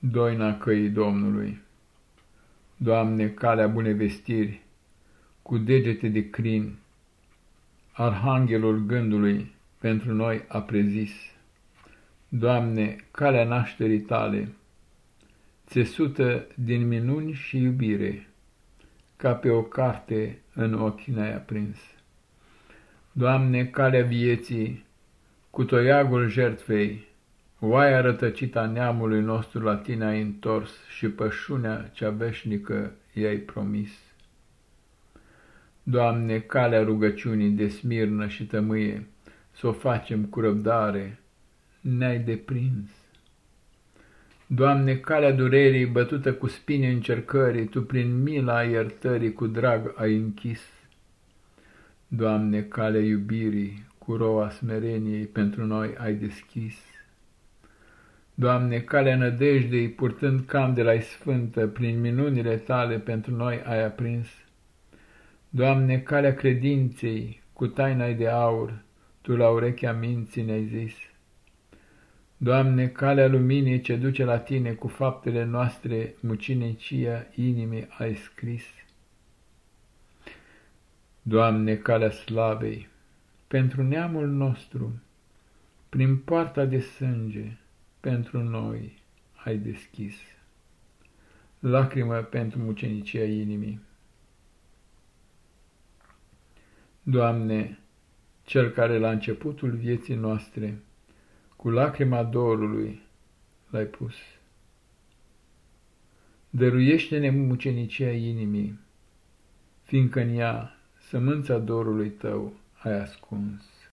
Doina căii Domnului Doamne, calea bune vestiri, cu degete de crin, Arhanghelul gândului pentru noi a prezis. Doamne, calea nașterii tale, țesută din minuni și iubire, ca pe o carte în ochi ne-ai aprins. Doamne, calea vieții, cu toiagul jertfei, oaia rătăcita neamului nostru la tine ai întors și pășunea cea veșnică i-ai promis. Doamne, calea rugăciunii de smirnă și tămâie, să o facem cu răbdare, ne-ai deprins. Doamne, calea durerii bătută cu spine încercării, Tu prin mila iertării cu drag ai închis. Doamne, calea iubirii, cu roa smereniei pentru noi ai deschis. Doamne, calea nădejdei, purtând cam de la sfântă, prin minunile tale pentru noi ai aprins. Doamne, calea credinței, cu taina de aur, Tu la urechea minții ne-ai zis. Doamne, calea luminii ce duce la Tine cu faptele noastre, mucinecia inimii ai scris. Doamne, calea slavei, pentru neamul nostru, prin poarta de sânge, pentru noi ai deschis. Lacrimă pentru mucenicia inimii. Doamne, Cel care la începutul vieții noastre, cu lacrima dorului l-ai pus. Dăruiește-ne mucenicia inimii, fiindcă în ea sămânța dorului tău ai ascuns.